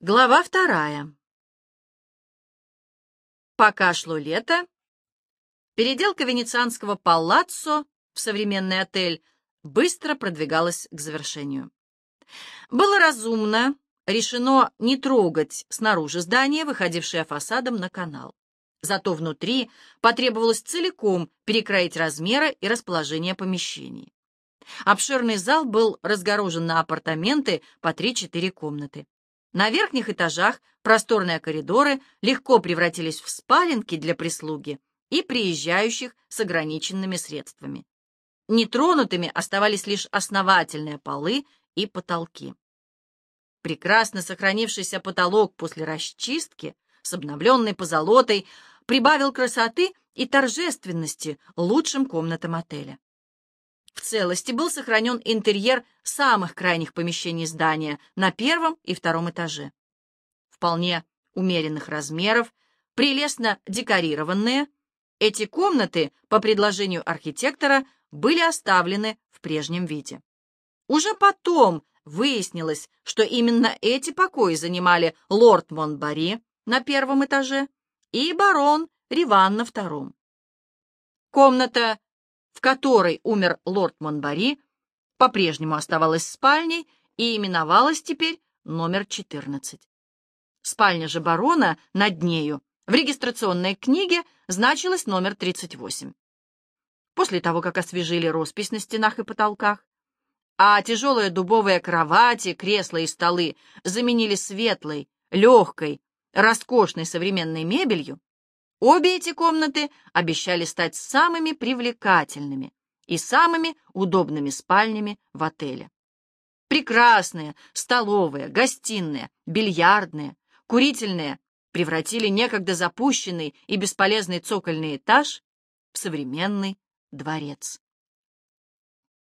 Глава вторая. Пока шло лето, переделка венецианского палаццо в современный отель быстро продвигалась к завершению. Было разумно, решено не трогать снаружи здание, выходившее фасадом на канал. Зато внутри потребовалось целиком перекроить размеры и расположение помещений. Обширный зал был разгорожен на апартаменты по 3-4 комнаты. На верхних этажах просторные коридоры легко превратились в спаленки для прислуги и приезжающих с ограниченными средствами. Нетронутыми оставались лишь основательные полы и потолки. Прекрасно сохранившийся потолок после расчистки с обновленной позолотой прибавил красоты и торжественности лучшим комнатам отеля. В целости был сохранен интерьер самых крайних помещений здания на первом и втором этаже. Вполне умеренных размеров, прелестно декорированные, эти комнаты, по предложению архитектора, были оставлены в прежнем виде. Уже потом выяснилось, что именно эти покои занимали лорд Монбари на первом этаже и барон Риван на втором. Комната в которой умер лорд Монбари, по-прежнему оставалась спальней и именовалась теперь номер 14. Спальня же барона над нею в регистрационной книге значилась номер 38. После того, как освежили роспись на стенах и потолках, а тяжелые дубовые кровати, кресла и столы заменили светлой, легкой, роскошной современной мебелью, Обе эти комнаты обещали стать самыми привлекательными и самыми удобными спальнями в отеле. Прекрасные столовые, гостиные, бильярдные, курительные превратили некогда запущенный и бесполезный цокольный этаж в современный дворец.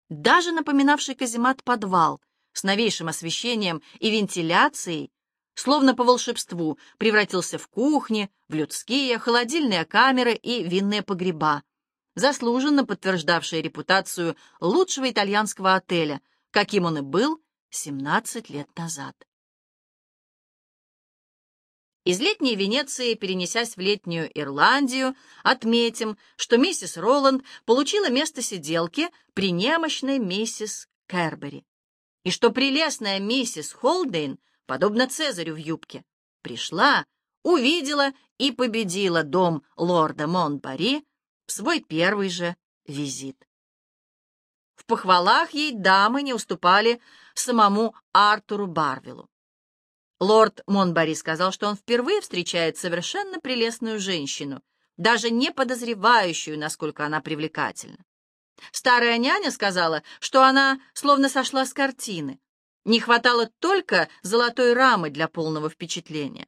Даже напоминавший каземат подвал с новейшим освещением и вентиляцией словно по волшебству, превратился в кухни, в людские, холодильные камеры и винные погреба, заслуженно подтверждавшие репутацию лучшего итальянского отеля, каким он и был 17 лет назад. Из летней Венеции, перенесясь в летнюю Ирландию, отметим, что миссис Роланд получила место сиделки при немощной миссис Кербери, и что прелестная миссис Холдейн подобно Цезарю в юбке, пришла, увидела и победила дом лорда Монпари в свой первый же визит. В похвалах ей дамы не уступали самому Артуру Барвилу. Лорд Монбари сказал, что он впервые встречает совершенно прелестную женщину, даже не подозревающую, насколько она привлекательна. Старая няня сказала, что она словно сошла с картины, не хватало только золотой рамы для полного впечатления.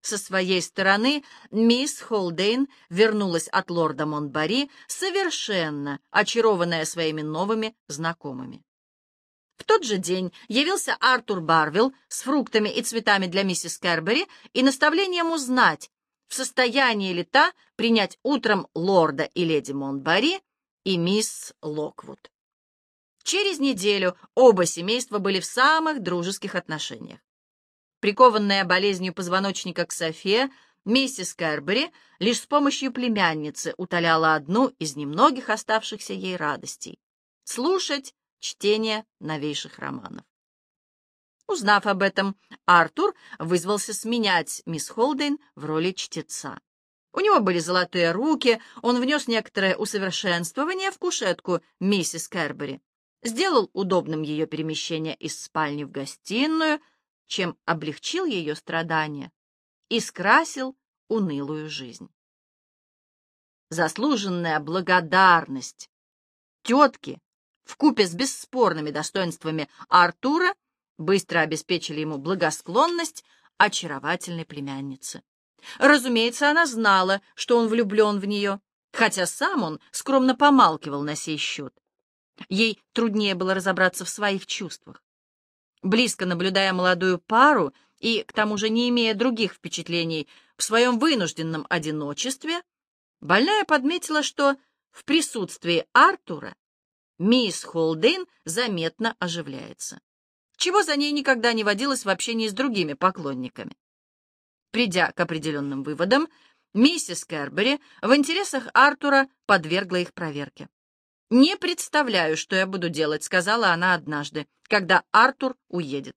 Со своей стороны мисс Холдейн вернулась от лорда Монбари, совершенно очарованная своими новыми знакомыми. В тот же день явился Артур Барвилл с фруктами и цветами для миссис Кербери и наставлением узнать, в состоянии ли та принять утром лорда и леди Монбари и мисс Локвуд. Через неделю оба семейства были в самых дружеских отношениях. Прикованная болезнью позвоночника к Софе, миссис Кербери лишь с помощью племянницы утоляла одну из немногих оставшихся ей радостей — слушать чтение новейших романов. Узнав об этом, Артур вызвался сменять мисс Холдейн в роли чтеца. У него были золотые руки, он внес некоторое усовершенствование в кушетку миссис Кербери сделал удобным ее перемещение из спальни в гостиную, чем облегчил ее страдания и скрасил унылую жизнь. Заслуженная благодарность тетки вкупе с бесспорными достоинствами Артура быстро обеспечили ему благосклонность очаровательной племянницы. Разумеется, она знала, что он влюблен в нее, хотя сам он скромно помалкивал на сей счет. Ей труднее было разобраться в своих чувствах. Близко наблюдая молодую пару и, к тому же, не имея других впечатлений в своем вынужденном одиночестве, больная подметила, что в присутствии Артура мисс Холдейн заметно оживляется. чего за ней никогда не водилось в общении с другими поклонниками. Придя к определенным выводам, миссис Кербери в интересах Артура подвергла их проверке. «Не представляю, что я буду делать», — сказала она однажды, когда Артур уедет.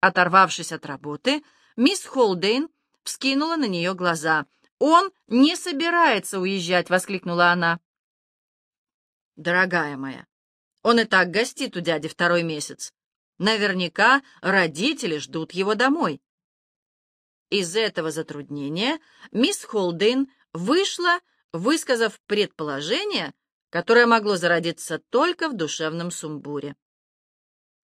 Оторвавшись от работы, мисс Холдейн вскинула на нее глаза. «Он не собирается уезжать!» — воскликнула она. «Дорогая моя, он и так гостит у дяди второй месяц. Наверняка родители ждут его домой». Из этого затруднения мисс Холдейн вышла, высказав предположение, которое могло зародиться только в душевном сумбуре.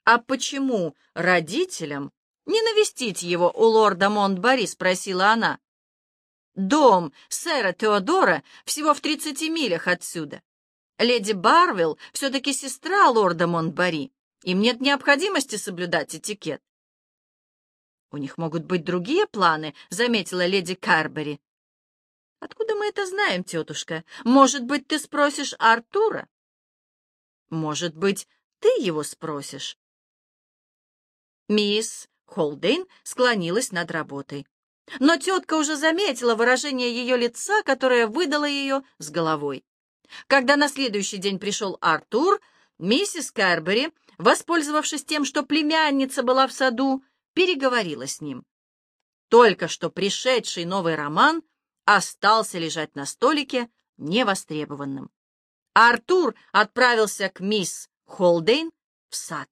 «А почему родителям не навестить его у лорда Монтбари?» — спросила она. «Дом сэра Теодора всего в тридцати милях отсюда. Леди Барвилл все-таки сестра лорда Монтбари. Им нет необходимости соблюдать этикет. «У них могут быть другие планы», — заметила леди Карбери. «Откуда мы это знаем, тетушка? Может быть, ты спросишь Артура?» «Может быть, ты его спросишь?» Мисс Холдейн склонилась над работой. Но тетка уже заметила выражение ее лица, которое выдало ее с головой. Когда на следующий день пришел Артур, миссис Карбери, воспользовавшись тем, что племянница была в саду, переговорила с ним. Только что пришедший новый роман остался лежать на столике невостребованным. Артур отправился к мисс Холдейн в сад.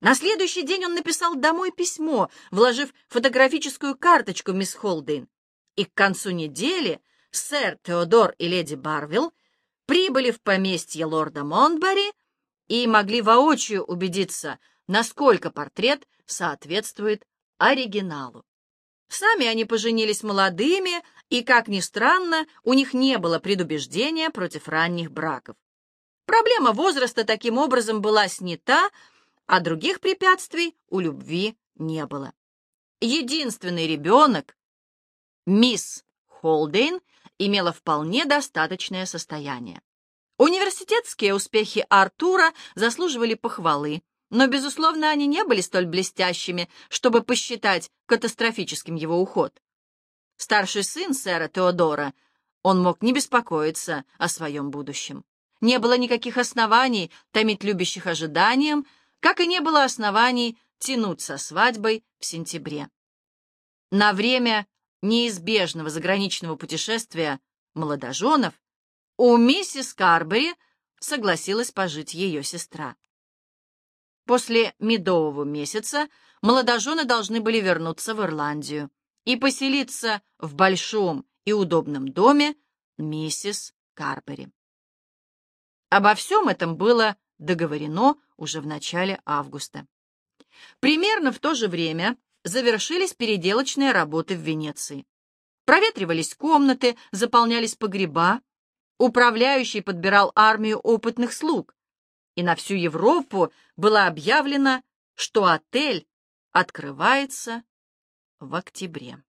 На следующий день он написал домой письмо, вложив фотографическую карточку мисс Холдейн. И к концу недели сэр Теодор и леди Барвилл прибыли в поместье лорда Монтбари и могли воочию убедиться, насколько портрет соответствует оригиналу. Сами они поженились молодыми, и, как ни странно, у них не было предубеждения против ранних браков. Проблема возраста таким образом была снята, а других препятствий у любви не было. Единственный ребенок, мисс Холдейн, имела вполне достаточное состояние. Университетские успехи Артура заслуживали похвалы, но, безусловно, они не были столь блестящими, чтобы посчитать катастрофическим его уход. Старший сын сэра Теодора, он мог не беспокоиться о своем будущем. Не было никаких оснований томить любящих ожиданием, как и не было оснований тянуть со свадьбой в сентябре. На время неизбежного заграничного путешествия молодоженов у миссис Карбери согласилась пожить ее сестра. После медового месяца молодожены должны были вернуться в Ирландию и поселиться в большом и удобном доме миссис Карбери. Обо всем этом было договорено уже в начале августа. Примерно в то же время завершились переделочные работы в Венеции. Проветривались комнаты, заполнялись погреба. Управляющий подбирал армию опытных слуг, и на всю Европу было объявлено, что отель открывается в октябре.